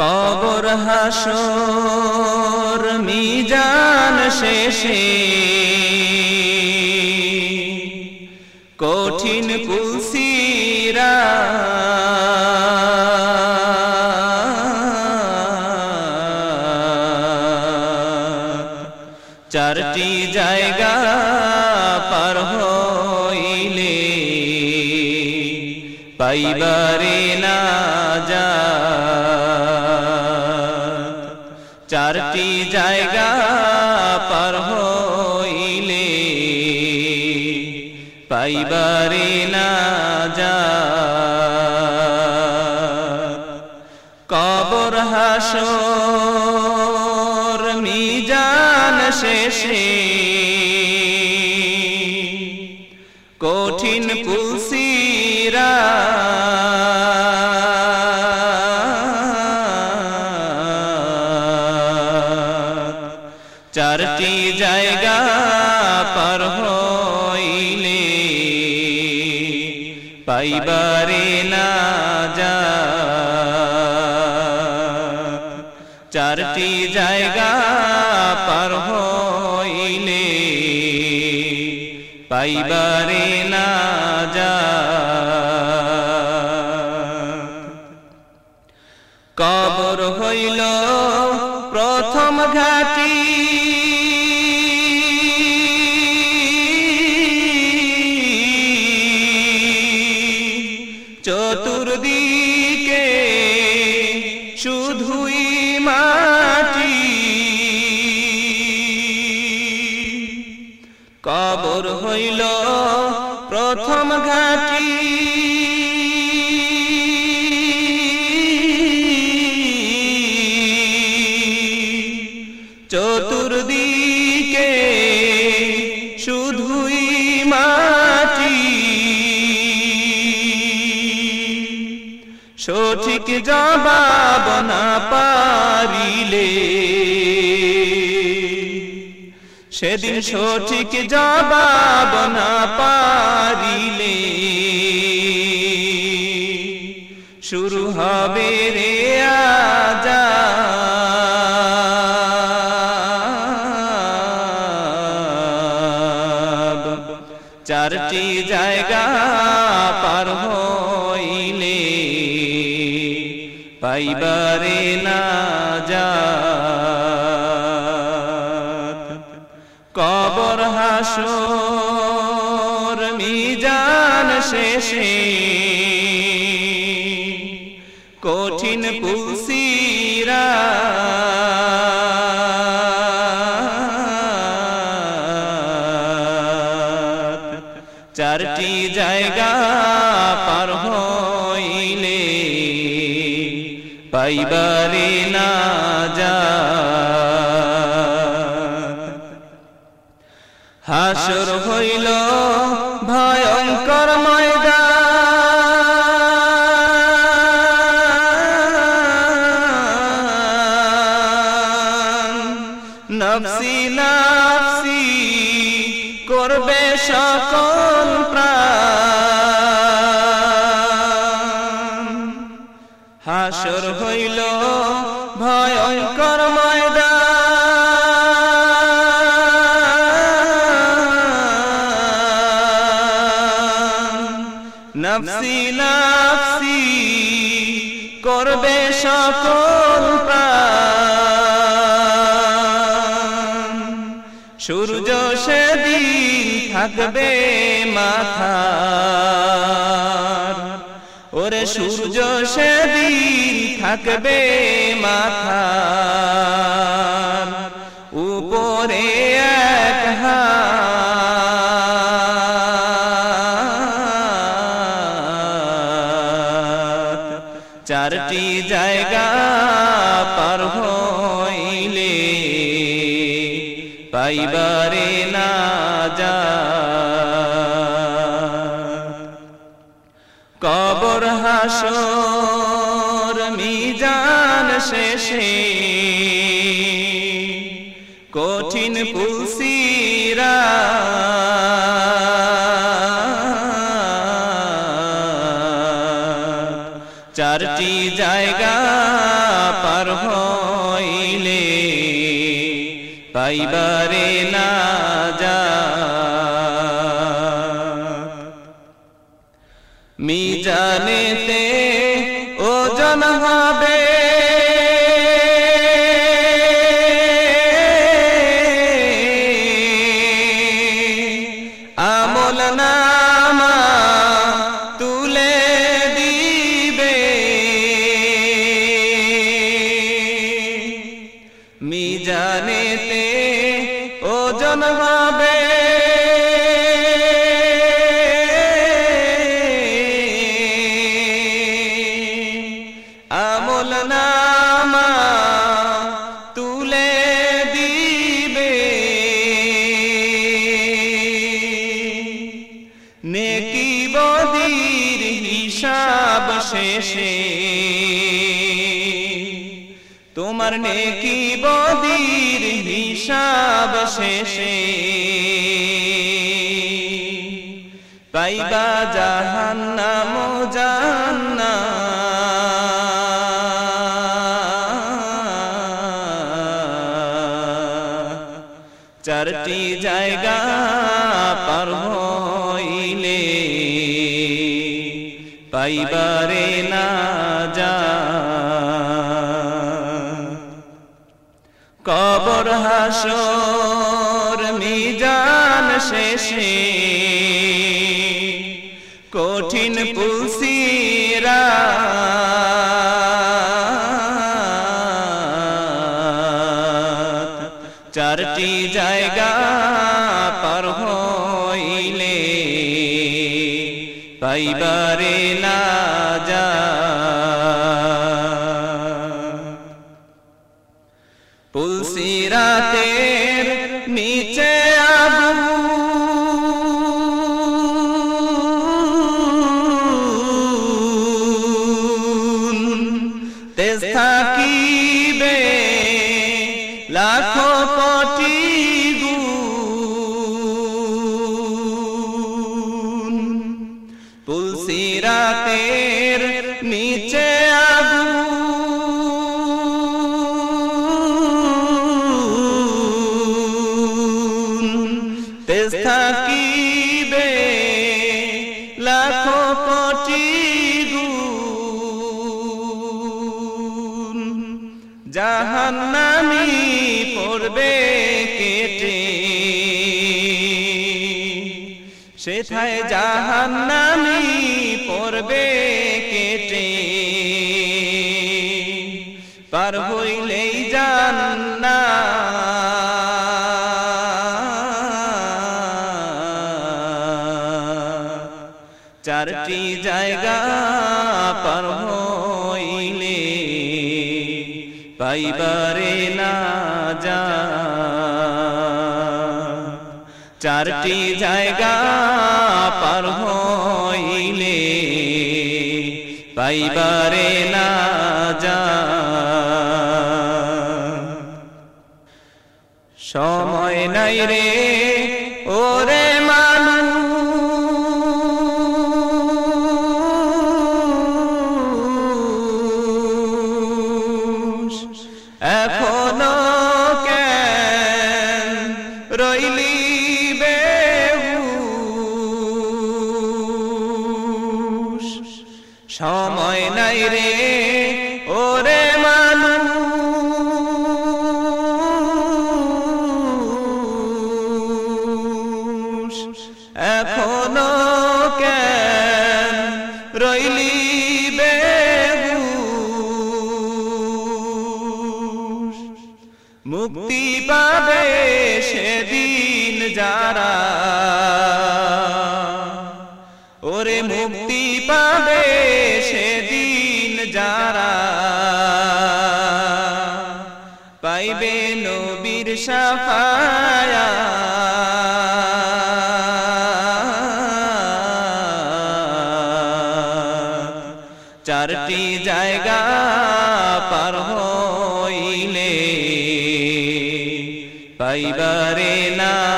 কবর হাসর মিজান শেষে। কঠিন কুলসিরা। চারটি জায়গা পার হইলে পাইবারে না যা চারটি জায়গা পার হইলে পাইবারে না যা। কবর হাসর মিজান শেষে চারটি জায়গা পার হইলে পাইবারে না যা। চারটি জায়গা পার হইলে পাইবারে না যা। কবর হইল প্রথম ঘাটি চতুর্দিকে শুধুই মাটি। সঠিক জবাব না পারিলে, সেদিন সঠিক জবাব না পারিলে শুরু হবে রে আজা হাসর মিজান শেষে। কঠিন পুলসিরা। চারটি জায়গা পার হইলে পাইবারে না যা হাসর হইল ভয়ঙ্কর ময়দান। নফসি নফসি করবে সকল প্রাণ। হাসর হইল নফসি করবে সকল সূর্য সেদিন থাকবে মাথা ওরে সূর্য সেদিন থাকবে মাথা জায়গা পার হইলে পাইবারে না যা। কবর হাসর মিজান শেষে কঠিন পুলসিরা চারটি জায়গা পার হইলে পাইবারে না যা। মি জানেলে ওজন হবে মিজানেতে ওজন হবে। আমল নামা তুলে দিবে। নেকি বদির হিসাব শেষে তোমার নেকি বদির হিসাব শেষে? পাইবা জাহান্নাম জান্না চারটি জায়গা পার হইলে পাইবারে না কবর হাসর মিজান শেষে। কঠিন পুলসিরা। চারটি জায়গা পার হইলে পাইবারে না যা পুলসিরাতের নিচে আগুন তেজ থাকিবে লাখো তেজ থাকিবে। লাখো কোটি গুণ। জাহান্নামি পড়বে কেটে। সেথায় জাহান্নামি পড়বে কেটে। পার হইলেই যা চারটি জায়গা পার হইলে পাইবারে না যা সময় নাই রে যারা ওরে মুক্তি পাবে সেদিন যারা। পাইবে নবীর সাফায়া। চারটি জায়গা পার হইলে পাইবারে না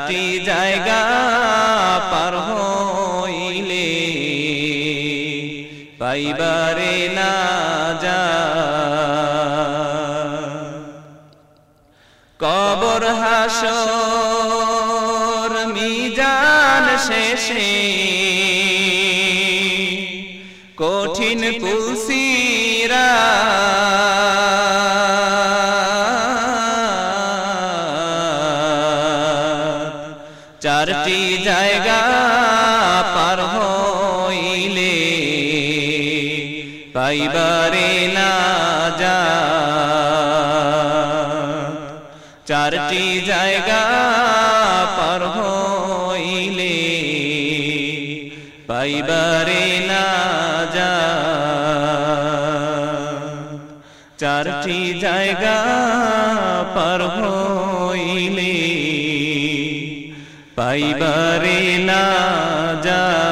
চারটি জায়গা পার হইলে পাইবারে না যা। কবর হাসর মিজান শেষে কঠিন পুসিরা চারটি জায়গা পার হইলে পাইবারে না যা। চারটি জায়গা পার হইলে পাইবারে না যা। চারটি জায়গা পার হইলে পাইবারে না যা